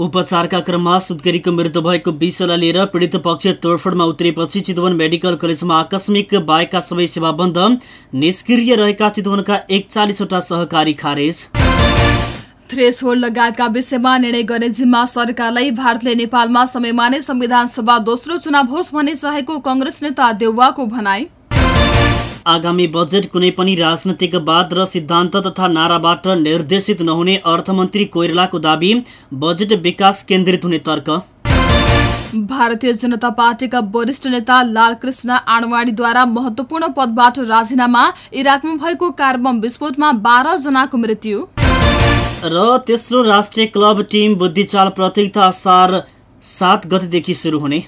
उपचारका क्रममा सुत्केरीको मृत्यु भएको विषयलाई लिएर पीडित पक्ष तोडफोडमा उत्रेपछि चितवन मेडिकल कलेजमा आकस्मिक बाहेकका सबै सेवा बन्द निष्क्रिय रहेका चितवनका एकचालिसवटा सहकारी खारेज। थ्रेस होल्ड लगायतका विषयमा निर्णय गर्ने जिम्मा सरकारलाई भारतले नेपालमा समयमा नै संविधान सभा दोस्रो चुनाव होस् भन्ने चाहेको कंग्रेस नेता देउवाको भनाई। आगामी बजेट कुनै पनि राजनैतिक वाद र सिद्धान्त तथा नाराबाट निर्देशित नहुने अर्थमन्त्री कोइरालाको दावी बजेट विकास केन्द्रित हुने तर्क। भारतीय जनता पार्टीका वरिष्ठ नेता लालकृष्ण आणवाडीद्वारा महत्वपूर्ण पदबाट राजीनामा इराकमा भएको कार बम विस्फोटमा बाह्र जनाको मृत्यु। र तेस्रो राष्ट्रिय क्लब टिम बुद्धिचाल प्रतियोगिता असार सात गतिदेखि सुरु हुने।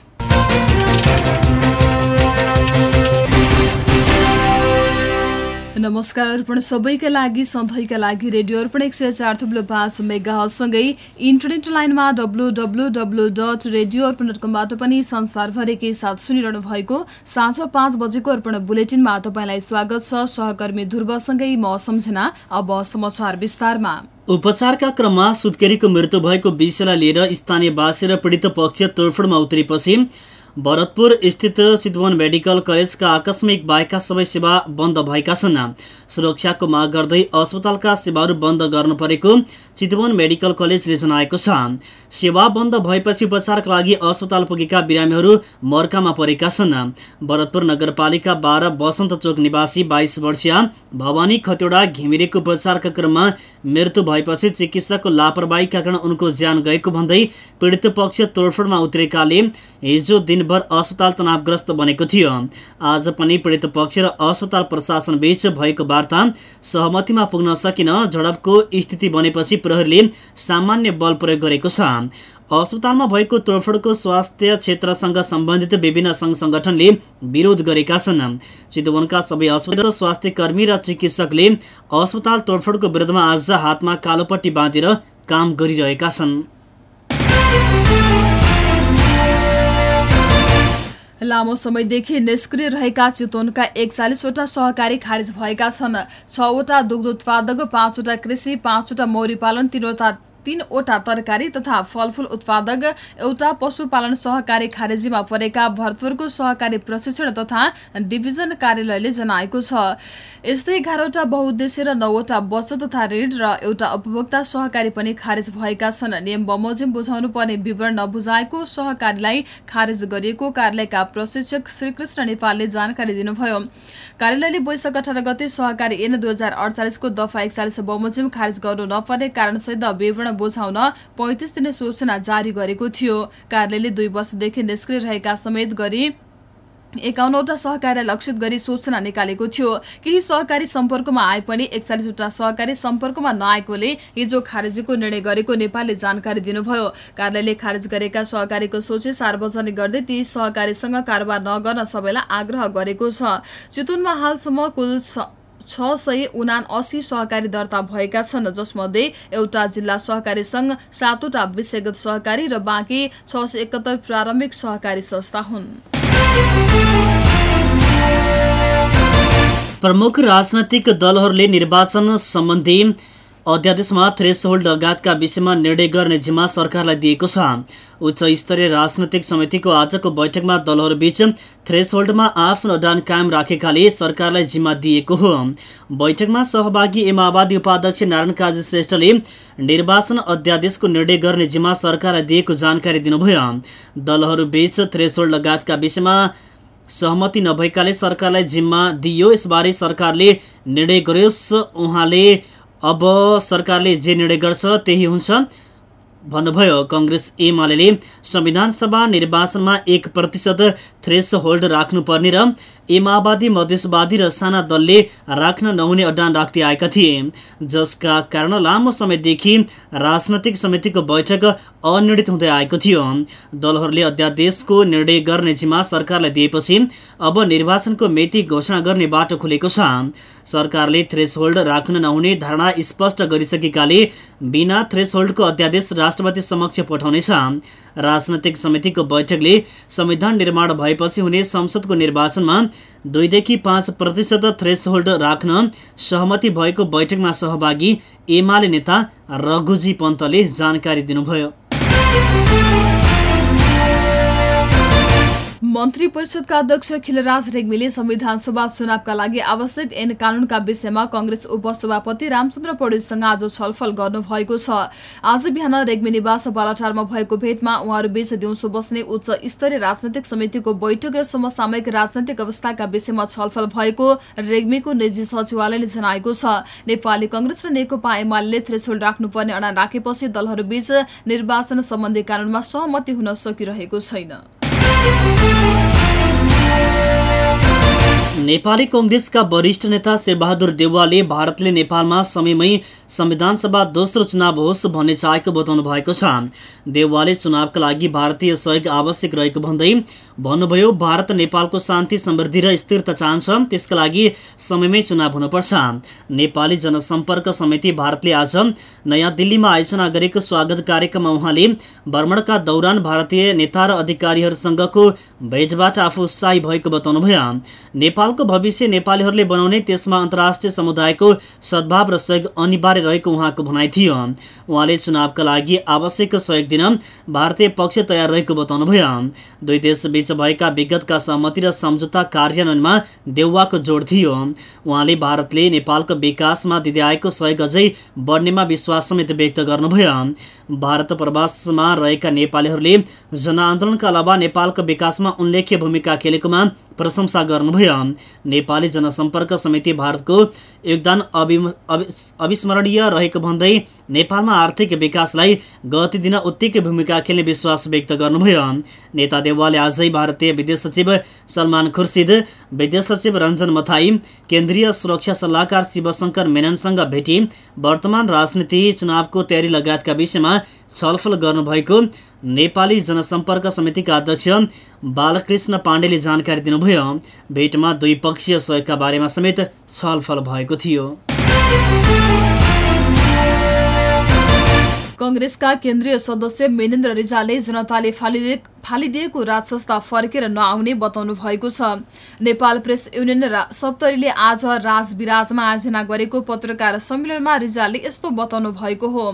नमस्कार अर्पण सबैका लागि सधैँका लागि रेडियो अर्पण एक सय चार थुप्रो पाँच मेगासँगै इन्टरनेट लाइनमा W W W dot radio Arpan dot कमबाट पनि संसारभरिकै साथ सुनिरहनु भएको साँझ पाँच बजेको अर्पण बुलेटिनमा तपाईँलाई स्वागत छ। सहकर्मी ध्रुवसँगै म सम्झना अब समाचार विस्तारमा। उपचारका क्रममा सुत्केरीको मृत्यु भएको विषयलाई लिएर स्थानीयवासी र पीडित पक्ष तोडफोडमा उत्रेपछि भरतपुर स्थित चितवन मेडिकल कलेजका आकस्मिक बाहेकका सबै सेवा बन्द भएका छन्। सुरक्षाको माग गर्दै अस्पतालका सेवाहरू बन्द गर्नु परेको चितवन मेडिकल कलेजले जनाएको छ। सेवा बन्द भएपछि उपचारका लागि अस्पताल पुगेका बिरामीहरू मर्कामा परेका छन्। भरतपुर नगरपालिका बाह्र बसन्त चोक निवासी बाइस वर्षीय भवानी खतेडा घिमिरेको उपचारका क्रममा मृत्यु भएपछि चिकित्सकको लापरवाहीका कारण उनको ज्यान गएको भन्दै पीडित पक्ष तोडफोडमा उत्रेकाले हिजो दिनभर अस्पताल तनावग्रस्त बनेको थियो। आज पनि पीडित पक्ष र अस्पताल प्रशासन बीच भएको वार्ता सहमतिमा पुग्न सकिन झडपको स्थिति बनेपछि प्रहरीले सामान्य बल प्रयोग गरेको छ। अस्पतालमा भएको तोडफोडको स्वास्थ्य क्षेत्रसँग सम्बन्धित विभिन्न सङ्घ सङ्गठनले विरोध गरेका छन्। चितवनका सबै अस्पताल स्वास्थ्य कर्मी र चिकित्सकले अस्पताल तोडफोडको विरुद्धमा आज हातमा कालोपट्टि बाँधेर काम गरिरहेका छन्। लामो समयदेखि निष्क्रिय रहेका चितवनका एकचालिसवटा सहकारी खारेज भएका छन्। छवटा दुग्ध उत्पादक पाँचवटा कृषि पाँचवटा मौरी पालन तिनवटा तीनवटा तरकारी तथा फलफूल उत्पादक एउटा पशुपालन सहकारी खारेजीमा परेका भरतपुरको सहकारी प्रशिक्षण तथा डिभिजन कार्यालयले जनाएको छ। यस्तै एघारवटा बहुद्देश्य र नौवटा बचत तथा ऋण र एउटा उपभोक्ता सहकारी पनि खारेज भएका छन्। नियम बमोजिम बुझाउनु पर्ने विवरण नबुझाएको सहकारीलाई खारेज गरिएको कार्यालयका प्रशिक्षक श्रीकृष्ण नेपालले जानकारी दिनुभयो। कार्यालयले वैशाख अठार गते सहकारी ऐन दुई हजार अडचालिसको दफा एकचालिस बमोजिम खारेज गर्नु नपर्ने कारणसहित विवरण बुझाउन पैँतिस दिने सूचना जारी गरेको थियो। कार्यालयले दुई वर्षदेखि निष्क्रिय रहेका समेत गरी एकाउन्नवटा सहकारीलाई लक्षित गरी सूचना निकालेको थियो। केही सहकारी सम्पर्कमा आए पनि एकचालिसवटा सहकारी सम्पर्कमा नआएकोले हिजो खारेजीको निर्णय गरेको नेपालले जानकारी दिनुभयो। कार्यालयले खारेज गरेका सहकारीको सूची सार्वजनिक गर्दै ती सहकारीसँग कारोबार नगर्न सबैलाई आग्रह गरेको छ। चितवनमा हालसम्म कुल छ सय उना असी सहकारी दर्ता भएका छन् जसमध्ये एउटा जिल्ला सहकारी सङ्घ सातवटा विषयगत सहकारी र बाँकी छ सय एकहत्तर प्रारम्भिक सहकारी संस्था हुन्। प्रमुख राजनैतिक दलहरूले निर्वाचन सम्बन्धी अध्यादेशमा थ्रेसहोल्ड लगायतका विषयमा निर्णय गर्ने जिम्मा सरकारलाई दिएको छ। उच्च स्तरीय राजनैतिक समितिको आजको बैठकमा दलहरूबीच थ्रेसहोल्डमा आफ्नो अडान कायम राखेकाले सरकारलाई जिम्मा दिएको हो। बैठकमा सहभागी माओवादी उपाध्यक्ष नारायण काजी श्रेष्ठले निर्वाचन अध्यादेशको निर्णय गर्ने जिम्मा सरकारलाई दिएको जानकारी दिनुभयो। दलहरूबीच थ्रेसहोल्ड लगायतका विषयमा सहमति नभएकाले सरकारलाई जिम्मा दिइयो यसबारे सरकारले निर्णय गरोस्। उहाँले अब सरकारले जे निर्णय गर्छ त्यही हुन्छ। भन्नुभयो कङ्ग्रेस एमाले संविधान सभा निर्वाचनमा एक प्रतिशत थ्रेस होल्ड राख्नुपर्ने र ए माओवादी मधेसवादी र साना दलले राख्न नहुने अड्डान राख्दै आएका थिए। जसका कारण लामो समयदेखि राजनैतिक समितिको बैठक अनिर्णित हुँदै आएको थियो। दलहरूले अध्यादेशको निर्णय गर्ने जिम्मा सरकारलाई दिएपछि अब निर्वाचनको मिति घोषणा गर्ने बाटो खुलेको छ। सरकारले थ्रेसहोल्ड राख्न नहुने धारणा स्पष्ट गरिसकेकाले बिना थ्रेसहोल्डको अध्यादेश राष्ट्रपति समक्ष पठाउनेछ। राजनैतिक समितिको बैठकले संविधान निर्माण भएपछि हुने संसदको निर्वाचनमा दुईदेखि पाँच प्रतिशत थ्रेसहोल्ड राख्न सहमति भएको बैठकमा सहभागी एमाले नेता रघुजी पन्तले जानकारी दिनुभयो। मन्त्री परिषदका अध्यक्ष खिलराज रेग्मीले संविधान सभा चुनावका लागि आवश्यक ऐन कानूनका विषयमा कंग्रेस उपसभापति रामचन्द्र पौडेलसँग आज छलफल गर्नुभएको छ। आज बिहान रेग्मी निवास बालाटारमा भएको भेटमा उहाँहरूबीच दिउँसो बस्ने उच्च स्तरीय राजनैतिक समितिको बैठक र समसामयिक राजनैतिक अवस्थाका विषयमा छलफल भएको रेग्मीको निजी सचिवालयले जनाएको छ। नेपाली कंग्रेस र नेकपा एमाले थ्रेसोल्ड राख्नुपर्ने अडान राखेपछि दलहरूबीच निर्वाचन सम्बन्धी कानूनमा सहमति हुन सकिरहेको छैन। नेपाली कङ्ग्रेसका वरिष्ठ नेता शेरबहादुर देउवाले भारतले नेपालमा समयमै संविधान सभा दोस्रो चुनाव होस् भन्ने चाहेको बताउनु भएको छ। देउवाले चुनावका लागि भारतीय सहयोग आवश्यक रहेको भन्दै भन्नुभयो भारत नेपालको शान्ति समृद्धि र स्थिरता चाहन्छ। त्यसका लागि समयमै चुनाव हुनुपर्छ। नेपाली जनसम्पर्क समिति भारतले आज नयाँ दिल्लीमा आयोजना गरेको स्वागत कार्यक्रममा उहाँले भ्रमणका दौरान भारतीय नेता र अधिकारीहरूसँगको भेटबाट आफू उत्साही भएको बताउनुभयो। नेपालको भविष्य नेपालीहरूले बनाउने त्यसमा अन्तर्राष्ट्रिय समुदायको सद्भाव र सहयोग अनिवार्य रहेको उहाँको भनाइ थियो। उहाँले चुनावका लागि आवश्यक सहयोग दिन भारतीय पक्ष तयार रहेको बताउनुभयो। दुई देशबीच भएका विगतका सहमति र सम्झौता कार्यान्वयनमा देउवाको जोड थियो। उहाँले भारतले नेपालको विकासमा दिँदै आएको सहयोग अझै बढ्नेमा विश्वास समेत व्यक्त गर्नुभयो। भारत प्रवासमा रहेका नेपालीहरूले जनआन्दोलनका अलावा नेपालको विकासमा उल्लेख्य भूमिका खेलेकोमा प्रशंसा गर्नुभयो। नेपाली जनसम्पर्क समिति भारतको योगदान अविस्मरणीय रहेको भन्दै नेपालमा आर्थिक विकासलाई गति दिन उत्तिकै भूमिका खेल्ने विश्वास व्यक्त गर्नुभयो। नेता देवालले आजै भारतीय विदेश सचिव सलमान खुर्सिद विदेश सचिव रञ्जन मथाई केन्द्रीय सुरक्षा सल्लाहकार शिवशङ्कर मेननसँग भेटी वर्तमान राजनीति चुनावको तयारी लगायतका विषयमा छलफल गर्नुभएको नेपाली जनसम्पर्क समितिका अध्यक्ष बालकृष्ण पाण्डेले जानकारी दिनुभयो भेटमा द्विपक्षीय सहयोगका बारेमा समेत छलफल भएको थियो। कंग्रेसका केन्द्रीय सदस्य मेनेन्द्र रिजालले जनताले फालिदिए फालिदिएको राजसंस्था फर्केर नआउने बताउनु भएको छ। नेपाल प्रेस युनियन र सप्तरीले आज राजविराजमा आयोजना गरेको पत्रकार सम्मेलनमा रिजालले यस्तो बताउनु भएको हो।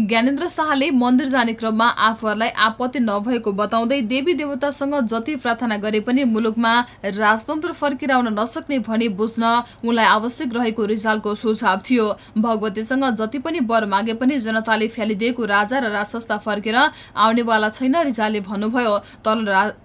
ज्ञानेन्द्र शाहले मन्दिर जाने क्रममा आफूहरूलाई आपत्ति नभएको बताउँदै देवी देवतासँग जति प्रार्थना गरे पनि मुलुकमा राजतन्त्र फर्किराउन नसक्ने भनी बुझ्न उनलाई आवश्यक रहेको रिजालको सुझाव थियो। भगवतीसँग जति पनि वर मागे पनि जनताले फ्यालिदिएको राजा र राजसंस्था फर्केर आउनेवाला छैन रिजालले भन्नुभयो भयो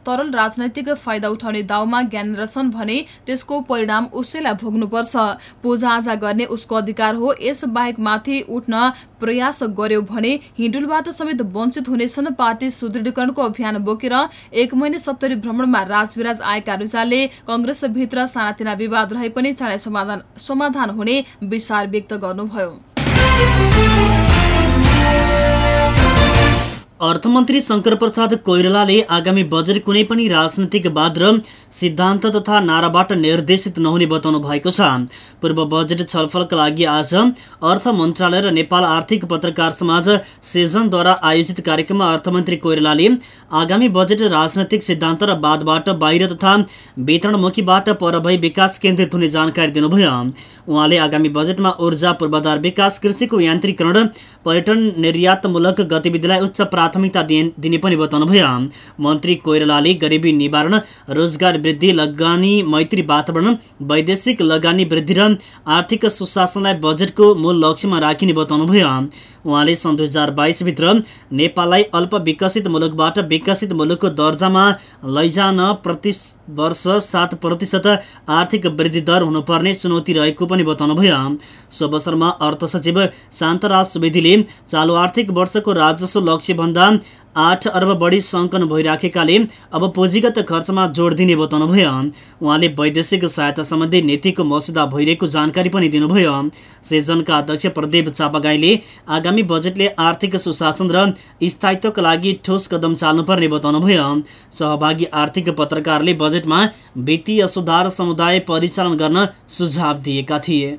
तरल राजनैतिक फाइदा उठाउने दाउमा ज्ञानेन्द्र छन् भने त्यसको परिणाम उसैलाई भोग्नुपर्छ। पूजाआजा गर्ने उसको अधिकार हो। यस बाहेक माथि उठ्न प्रयास गर्यो भने हिडुलबाट समेत वञ्चित हुनेछन् पार्टी सुदृढीकरणको अभियान बोकेर एक महिने सप्तरी भ्रमणमा राजविराज आएका रिजालले कङ्ग्रेसभित्र सानातिना विवाद रहे पनि चाँडै समाधान हुने विचार व्यक्त गर्नुभयो। अर्थमन्त्री शङ्कर प्रसाद कोइरालाले आगामी बजेट कुनै पनि राजनैतिक वाद र सिद्धान्त तथा नाराबाट निर्देशित नहुने बताउनु भएको छ। पूर्व बजेट छलफलका लागि आज अर्थ मन्त्रालय र नेपाल आर्थिक पत्रकार समाज सेजनद्वारा आयोजित कार्यक्रममा अर्थमन्त्री कोइरालाले आगामी बजेट राजनैतिक सिद्धान्त र वादबाट बाहिर तथा वितरणमुखीबाट पर भई विकास केन्द्रित हुने जानकारी दिनुभयो। उहाँले आगामी बजेटमा ऊर्जा पूर्वाधार विकास कृषिको यान्त्रिकरण पर्यटन निर्यातमूलक गतिविधिलाई उच्च प्राथमिकता दिने पनि बताउनुभयो मन्त्री कोइरालाले गरिबी निवारण रोजगार वृद्धि लगानी मैत्री वातावरण वैदेशिक लगानी वृद्धि र आर्थिक सुशासनलाई बजेटको मूल लक्ष्यमा राखिने बताउनुभयो उहाँले सन् दुई हजार बाइसभित्र नेपाललाई अल्प विकसित मुलुकबाट विकसित मुलुकको दर्जामा लैजान प्रति वर्ष सात प्रतिशत आर्थिक वृद्धि दर हुनुपर्ने चुनौती रहेको पनि बताउनुभयो। सो अवसरमा अर्थ सचिव शान्तराज सुवेदीले चालु आर्थिक वर्षको राजस्व लक्ष्यभन्दा आठ अर्ब बढी सङ्कलन भइराखेकाले अब पुँजीगत खर्चमा जोड दिने बताउनुभयो उहाँले वैदेशिक सहायता सम्बन्धी नीतिको मसुदा भइरहेको जानकारी पनि दिनुभयो। सेजनका अध्यक्ष प्रदीप चापागाईले आगामी बजेटले आर्थिक सुशासन र स्थायित्वका लागि ठोस कदम चाल्नुपर्ने बताउनुभयो सहभागी आर्थिक पत्रकारले बजेटमा वित्तीय सुधार समुदाय परिचालन गर्न सुझाव दिएका थिए।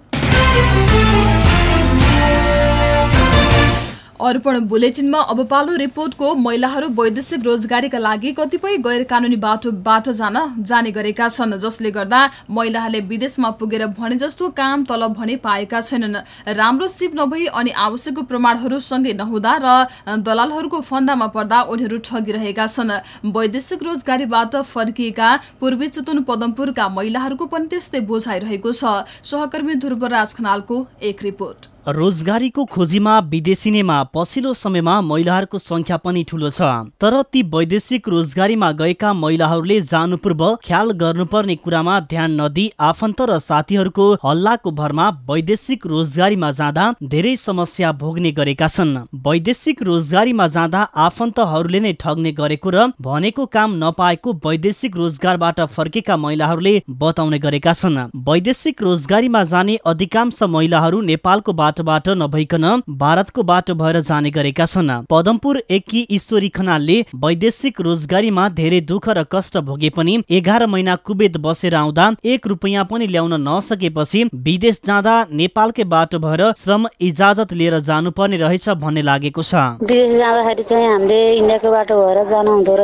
अर्पण बुलेटिनमा अब पालो रिपोर्टको महिलाहरू वैदेशिक रोजगारीका लागि कतिपय गैर कानुनी बाटोबाट जान जाने गरेका छन् जसले गर्दा महिलाहरूले विदेशमा पुगेर भने जस्तो काम तलब भने पाएका छैनन्। राम्रो सिप नभई अनि आवश्यक प्रमाणहरू सँगै नहुँदा र दलालहरूको फन्दामा पर्दा उनीहरू ठगिरहेका छन्। वैदेशिक रोजगारीबाट फर्किएका पूर्वी चितुन पदमपुरका महिलाहरूको पनि त्यस्तै बोझाइरहेको छ। सहकर्मी ध्रुवराज खनालको एक रिपोर्ट। रोजगारीको खोजीमा विदेशिनेमा पछिल्लो समयमा महिलाहरूको संख्या पनि ठूलो छ। तर ती वैदेशिक रोजगारीमा गएका महिलाहरूले जानु पूर्व ख्याल गर्नुपर्ने कुरामा ध्यान नदी आफन्त र साथीहरूको हल्लाको भरमा वैदेशिक रोजगारीमा जाँदा धेरै समस्या भोग्ने गरेका छन्। वैदेशिक रोजगारीमा जाँदा आफन्तहरूले नै ठग्ने गरेको र भनेको काम नपाएको वैदेशिक रोजगारबाट फर्केका महिलाहरूले बताउने गरेका छन्। वैदेशिक रोजगारीमा जाने अधिकांश महिलाहरू नेपालको बाटोबाट नभइकन भारतको बाटो भएर जाने गरेका छन्। पदमपुर एकी ईश्वरी खनालले वैदेशिक रोजगारीमा धेरै दुःख र कष्ट भोगे पनि एघार महिना कुवेत बसेर आउँदा एक रुपियाँ पनि ल्याउन नसकेपछि विदेश जाँदा नेपालकै बाटो भएर श्रम इजाजत लिएर जानुपर्ने रहेछ भन्ने लागेको छ। विदेश जाँदाखेरि चाहिँ हामीले इन्डियाको बाटो भएर जानु हुँदो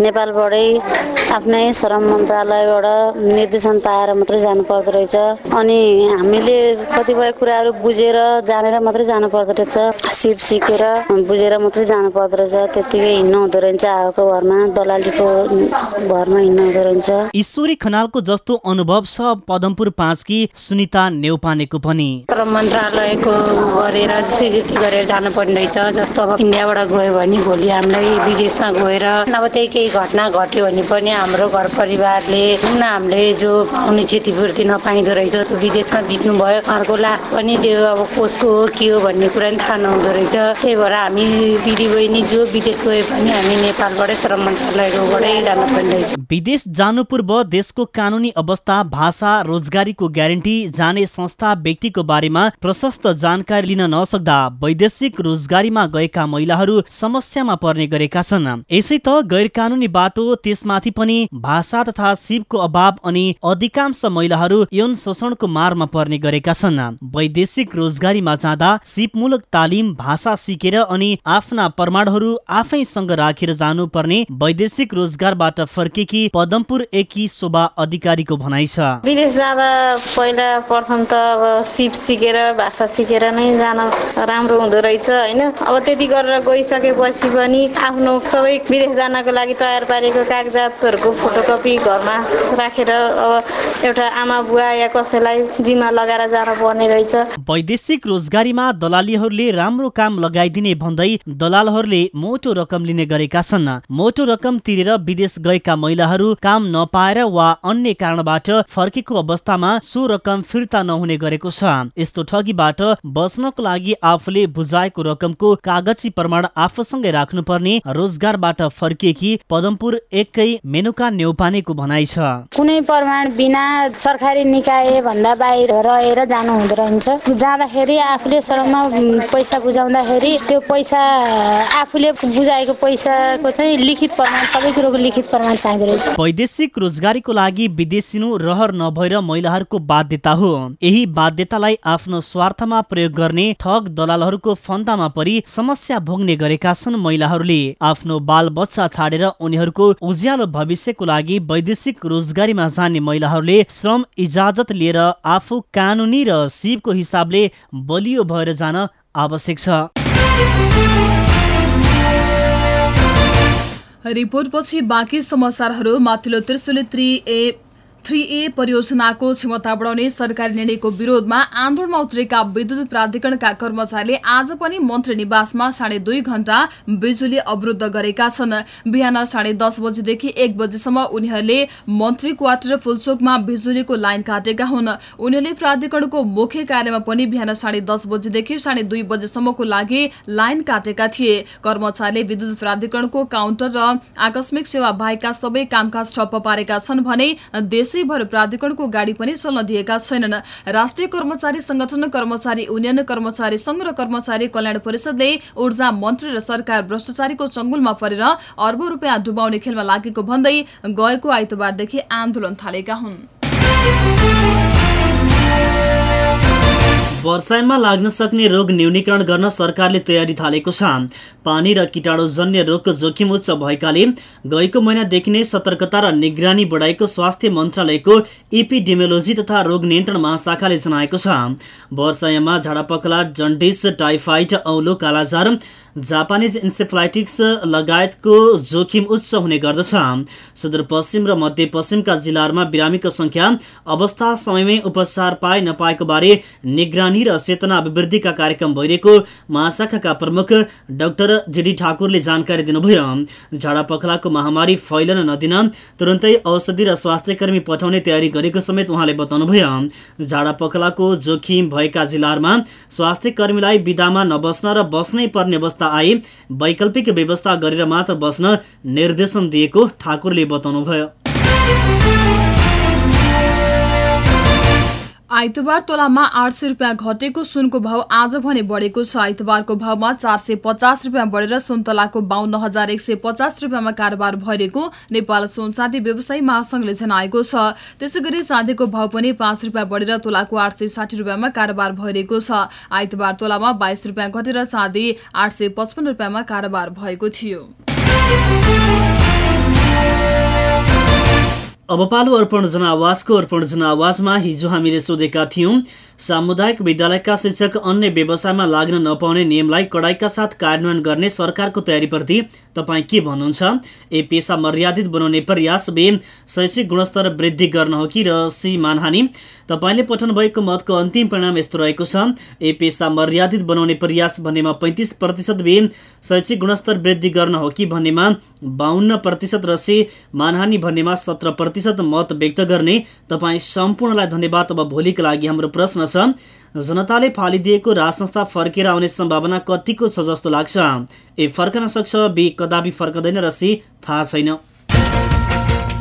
नेपालबाटै आफ्नै श्रम मन्त्रालयबाट निर्देशन पाएर मात्रै जानु पर्दो रहेछ। अनि हामीले कतिपय कुराहरू बुझेर जानेर मात्रै जानु पर्दो रहेछ। सिप सिकेर बुझेर मात्रै जानु पर्दो रहेछ। त्यत्तिकै हिँड्नु हुँदो रहेछ। आएको घरमा दलालीको घरमा हिँड्नु हुँदो रहेछ। ईश्वरी खनालको जस्तो अनुभव छ पदमपुर पाँचकी सुनिता नेउपानेको पनि। मन्त्रालयको गरेर स्वीकृति गरेर जानुपर्ने रहेछ। जस्तो अब इन्डियाबाट गयो भने भोलि हामीलाई विदेशमा गएर अब त्यही केही घटना घट्यो भने पनि हाम्रो घर परिवारले हामीले जो पाउने क्षतिपूर्ति नपाइँदो रहेछ। विदेशमा बित्नु भयो घरको लास पनि त्यो अब कसको हो के हो भन्ने कुरा पनि थाहा नहुँदो रहेछ। त्यही भएर हामी दिदीबहिनी जो विदेश गए पनि हामी नेपालबाटै श्रम मन्त्रालयकोबाटै जानुपर्ने रहेछ। विदेश जानु पूर्व देशको कानुनी अवस्था भाषा रोजगारीको ग्यारेन्टी जाने संस्था व्यक्तिको बारेमा प्रशस्त जानकारी लिन नसक्दा वैदेशिक रोजगारीमा गएका महिलाहरू समस्यामा पर्ने गरेका छन्। यसै त गैर कानुनी बाटो त्यसमाथि पनि भाषा तथा सिपको अभाव अनि अधिकांश महिलाहरू यौन शोषणको मारमा पर्ने गरेका छन्। वैदेशिक रोजगारीमा जाँदा सिपमूलक तालिम भाषा सिकेर अनि आफ्ना प्रमाणहरू आफैसँग राखेर जानुपर्ने वैदेशिक रोजगारबाट फर्केकी पदमपुर एकी शोभा अधिकारीको भनाइ छ। विदेश जाँदा पहिला प्रथम त अब सिप सिकेर भाषा सिकेर नै जान राम्रो हुँदो रहेछ होइन? अब त्यति गरेर गइसकेपछि पनि आफ्नो सबै विदेश जानको लागि तयार पारेको कागजातहरूको फोटोकपी घरमा राखेर अब एउटा आमा बुवा या कसैलाई जिम्मा लगाएर जान पर्ने रहेछ। वैदेशिक रोजगारीमा दलालीहरूले राम्रो काम लगाइदिने भन्दै दलालहरूले मोटो रकम लिने गरेका छन्। मोटो रकम तिरेर विदेश गएका महिलाहरू काम नपाएर वा अन्य कारणबाट फर्केको अवस्थामा सो रकम फिर्ता नहुने गरेको छ। यस्तो ठगीबाट बच्नको लागि आफूले बुझाएको रकमको कागजी प्रमाण आफूसँगै राख्नुपर्ने रोजगारबाट फर्किएकी पदमपुर एकै मेनुका नेउपानेको भनाइ छ। कुनै प्रमाण बिना सरकारी निकाय भन्दा बाहिर रहेर जानु हुँदो रहन्छ जाँदाखेरि आफूले श्रममा पैसा बुझाउँदाखेरि त्यो पैसा आफूले बुझाएको पैसाको चाहिँ लिखित प्रमाण सबै कुरोको लिखित प्रमाण चाहिँदो रहेछ। वैदेशिक रोजगारीको लागि विदेशिनु रहर नभएर महिलाहरूको बाध्यता हो। यही बाध्यतालाई आफ्नो स्वार्थमा प्रयोग गर्ने ठग दलालहरूको फन्दामा परि समस्या भोग्ने गरेका छन् महिलाहरूले। आफ्नो बाल बच्चा छाडेर उनीहरूको उज्यालो भविष्यको लागि वैदेशिक रोजगारीमा जाने महिलाहरूले श्रम इजाजत लिएर आफू कानुनी र सिपको हिसाबले बलियो भएर जान आवश्यक छ। रिपोर्टपछि बाँकी समाचारहरू माथिल्लो त्रिशुली त्रि ए थ्री ए परियोजनाको क्षमता बढाउने सरकारी निर्णयको विरोधमा आन्दोलनमा उत्रेका विद्युत प्राधिकरणका कर्मचारीले आज पनि मन्त्री निवासमा साढे दुई घण्टा बिजुली अवरुद्ध गरेका छन्। बिहान साढे दस बजेदेखि एक बजेसम्म उनीहरूले मन्त्री क्वार्टर फुलचोकमा बिजुलीको लाइन काटेका हुन्। उनीहरूले प्राधिकरणको मुख्य कार्यालयमा पनि बिहान साढे दस बजेदेखि साढे दुई बजेसम्मको लागि लाइन काटेका थिए। कर्मचारीले विद्युत प्राधिकरणको काउन्टर र आकस्मिक सेवा बाहेकका सबै कामकाज ठप्प पारेका छन् भने देश देशैभर प्राधिकरणको गाडी पनि चल्न दिएका छैनन्। राष्ट्रिय कर्मचारी संगठन कर्मचारी युनियन कर्मचारी संघ र कर्मचारी कल्याण परिषदले ऊर्जा मन्त्री र सरकार भ्रष्टाचारीको चंगुलमा परेर अर्बौं रूपियाँ डुबाउने खेलमा लागेको भन्दै गएको आइतबारदेखि आन्दोलन थालेका हुन्। वर्षायमा लाग्न सक्ने रोग न्यूनीकरण गर्न सरकारले तयारी थालेको छ। पानी र कीटाणुजन्य रोगको जोखिम उच्च भएकाले गएको महिनादेखि नै सतर्कता र निगरानी बढाएको स्वास्थ्य मन्त्रालयको इपिडेमियोलोजी तथा रोग नियन्त्रण महाशाखाले जनाएको छ। वर्षायामा झाडापखला जन्डिस टाइफाइड औलो कालाजार जापानिज इन्सेफ्लाइटिक्स लगायतको जोखिम उच्च हुने गर्दछ। सुदूरपश्चिम र मध्यपश्चिमका जिल्लाहरूमा बिरामीको संख्या अवस्था समयमै उपचार पाए नपाएको बारे निगरानी र चेतना अभिवृद्धिका कार्यक्रम भइरहेको महाशाखाका प्रमुख डाक्टर जेडी ठाकुरले जानकारी दिनुभयो। झाडा पखलाको महामारी फैलन नदिन तुरन्तै औषधि र स्वास्थ्य कर्मी पठाउने तयारी गरेको समेत उहाँले बताउनुभयो। झाडा पखलाको जोखिम भएका जिल्लाहरूमा स्वास्थ्य कर्मीलाई विदामा नबस्न र बस्नै पर्ने अवस्था अवस्था आए वैकल्पिक व्यवस्था गरेर मात्र बस्न निर्देशन दिएको ठाकुरले बताउनुभयो। आइतबार तोलामा आठ सय रुपियाँ घटेको सुनको भाव आज भने बढेको छ। आइतबारको भावमा चार सय पचास रुपियाँ बढेर सुन्तलाको बाहन्न हजार एक सय पचास रुपियाँमा कारोबार भइरहेको नेपाल सुन चाँदी व्यवसायी महासंघले जनाएको छ। त्यसै गरी चाँदीको भाव पनि पाँच रुपियाँ बढेर तोलाको आठ सय साठी रुपियाँमा कारोबार भइरहेको छ। आइतबार तोलामा बाइस रुपियाँ घटेर चाँदी आठ सय कारोबार भएको थियो। अब पालो अर्पण जनावासको अर्पण जनावासमा हिजो हामीले सोधेका थियौँ सामुदायिक विद्यालयका शिक्षक अन्य व्यवसायमा लाग्न नपाउने नियमलाई कडाइका साथ कार्यान्वयन गर्ने सरकारको तयारीप्रति तपाईँ के भन्नुहुन्छ? ए पेसा मर्यादित बनाउने प्रयास बे शैक्षिक गुणस्तर वृद्धि गर्न हो कि र सी मानहानी? तपाईँले पठाउनु भएको मतको अन्तिम परिणाम यस्तो रहेको छ। ए पेसा मर्यादित बनाउने प्रयास भन्नेमा पैँतिस प्रतिशत बे शैक्षिक गुणस्तर वृद्धि गर्न हो कि भन्नेमा बाहन्न प्रतिशत र सी मानहानी भन्नेमा सत्र प्रतिशत मत व्यक्त गर्ने तपाईँ सम्पूर्णलाई धन्यवाद। अब भोलिको लागि हाम्रो प्रश्न छ जनताले फालिदिएको राज संस्था फर्केर आउने सम्भावना कतिको छ जस्तो लाग्छ? ए फर्कन सक्छ बी कदापि फर्कदैन र सी थाहा छैन।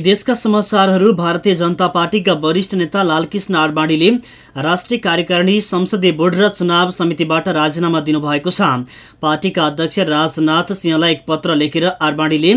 विदेशका समाचारहरू भारतीय जनता पार्टीका वरिष्ठ नेता लालकृष्ण आडवाणीले राष्ट्रिय कार्यकारिणी संसदीय बोर्ड र चुनाव समितिबाट राजीनामा दिनुभएको छ। पार्टीका अध्यक्ष राजनाथ सिंहलाई एक पत्र लेखेर आडवाणीले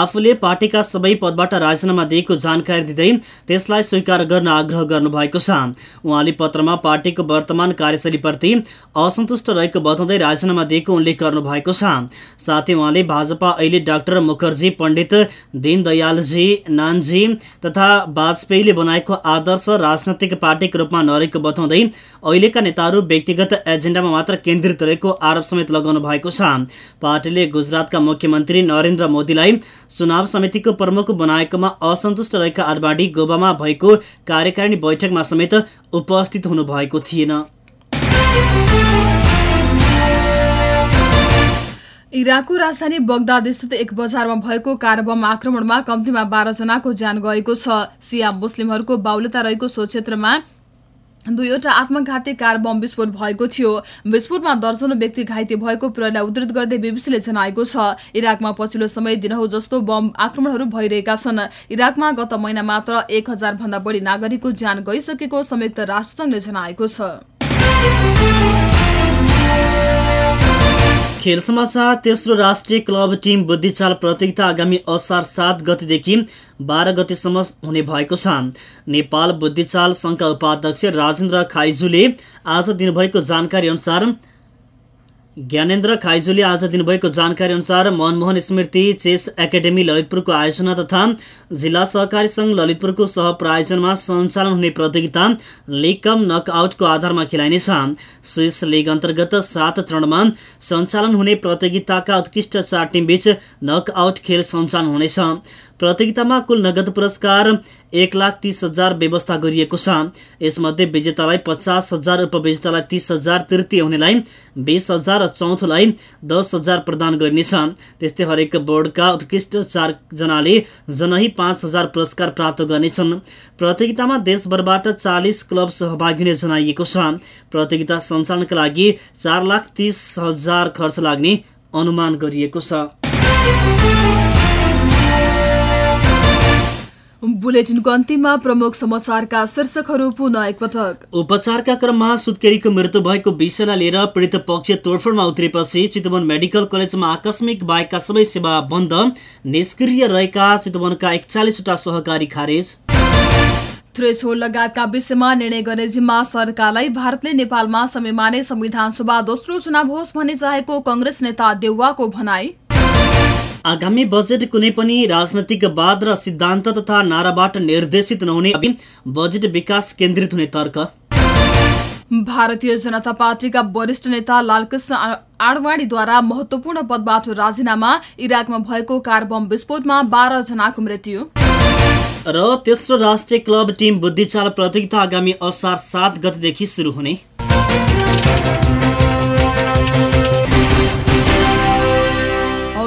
आफूले पार्टीका सबै पदबाट राजीनामा दिएको जानकारी दिँदै त्यसलाई स्वीकार गर्न आग्रह गर्नुभएको छ। उहाँले पत्रमा पार्टीको वर्तमान कार्यशैलीप्रति असन्तुष्ट रहेको बताउँदै राजीनामा दिएको उल्लेख गर्नुभएको छ। साथै उहाँले भाजपा अहिले डाक्टर मुखर्जी पण्डित दीनदयालजी नान्जी तथा वाजपेयीले बनाएको आदर्श राजनैतिक पार्टीको रूपमा नरहेको बताउँदै अहिलेका नेताहरू व्यक्तिगत एजेन्डामा मात्र केन्द्रित रहेको आरोप समेत लगाउनु भएको छ। पार्टीले गुजरातका मुख्यमन्त्री नरेन्द्र मोदीलाई चुनाव समितिको प्रमुख बनाएकोमा असन्तुष्ट रहेका आडवाडी गोवामा भएको कार्यकारिणी बैठकमा समेत उपस्थित हुनुभएको थिएन। इराकको राजधानी बगदाद स्थित एक बजारमा भएको कार बम आक्रमणमा कम्तीमा बाह्रजनाको ज्यान गएको छ। सिया मुस्लिमहरूको बाहुल्यता रहेको सो क्षेत्रमा दुईवटा आत्मघाती कार बम विस्फोट भएको थियो। विस्फोटमा दर्जनौ व्यक्ति घाइते भएको प्रहरीलाई उद्धृत गर्दै बीबीसीले जनाएको छ। इराकमा पछिल्लो समय दिनहौ जस्तो बम आक्रमणहरू भइरहेका छन्। इराकमा गत महिना मात्र एक हजार भन्दा बढी नागरिकको ज्यान गइसकेको संयुक्त राष्ट्रसङ्घले जनाएको छ। खेल समाचार तेस्रो राष्ट्रिय क्लब टिम बुद्धिचाल प्रतियोगिता आगामी असार सात गतिदेखि बाह्र गतिसम्म हुने भएको छ। नेपाल बुद्धिचाल सङ्घका उपाध्यक्ष राजेन्द्र खाइजुले आज दिनुभएको जानकारी अनुसार ज्ञानेन्द्र खाइजुले आज दिनुभएको जानकारी अनुसार मनमोहन स्मृति चेस एकाडेमी ललितपुरको आयोजना तथा जिल्ला सहकारी सङ्घ ललितपुरको सहप्रायोजनमा सञ्चालन हुने प्रतियोगिता लिग कम नकआउटको आधारमा खेलाइनेछ। स्विस लिग अन्तर्गत सात चरणमा सञ्चालन हुने प्रतियोगिताका उत्कृष्ट चार टिमबीच नकआउट खेल सञ्चालन हुनेछ। प्रतियोगितामा कुल नगद पुरस्कार एक लाख तिस हजार व्यवस्था गरिएको छ। यसमध्ये विजेतालाई पचास हजार उपविजेतालाई तिस हजार तृतीय हुनेलाई बिस हजार र चौथोलाई दस हजार प्रदान गरिनेछ। त्यस्तै हरेक बोर्डका उत्कृष्ट चारजनाले जनही पाँच हजार पुरस्कार प्राप्त गर्नेछन्। प्रतियोगितामा देशभरबाट चालिस क्लब सहभागी हुने जनाइएको छ। प्रतियोगिता सञ्चालनका लागि चार लाख तिस हजार खर्च लाग्ने अनुमान गरिएको छ। बुलेटिनको अन्तिममा प्रमुख समाचारका शीर्षकहरू पुनः एकपटक। उपचारका क्रममा सुत्केरीको मृत्यु भएको विषयलाई लिएर पीडित पक्ष तोडफोडमा उत्रेपछि चितवन मेडिकल कलेजमा आकस्मिक बाहेकका सबै सेवा बन्द। निष्क्रिय रहेका चितवनका एकचालिसवटा सहकारी खारेज। थ्रेसहोल्ड लगायतका विषयमा निर्णय गर्ने जिम्मा सरकारलाई भारतले नेपालमा समयमा नै संविधान सभा दोस्रो चुनाव होस् भन्ने चाहेको कंग्रेस नेता देउवाको भनाई। आगामी बजेट कुनै पनि राजनैतिक वाद र सिद्धान्त तथा नाराबाट निर्देशित नहुने बजेट विकास केन्द्रित हुने तर्क। भारतीय जनता पार्टीका वरिष्ठ नेता लालकृष्ण आडवाणीद्वारा महत्वपूर्ण पदबाट राजीनामा इराकमा भएको कार बम विस्फोटमा बाह्र जनाको मृत्यु। र तेस्रो राष्ट्रिय क्लब टिम बुद्धिचाल प्रतियोगिता आगामी असार सात गतिदेखि सुरु हुने।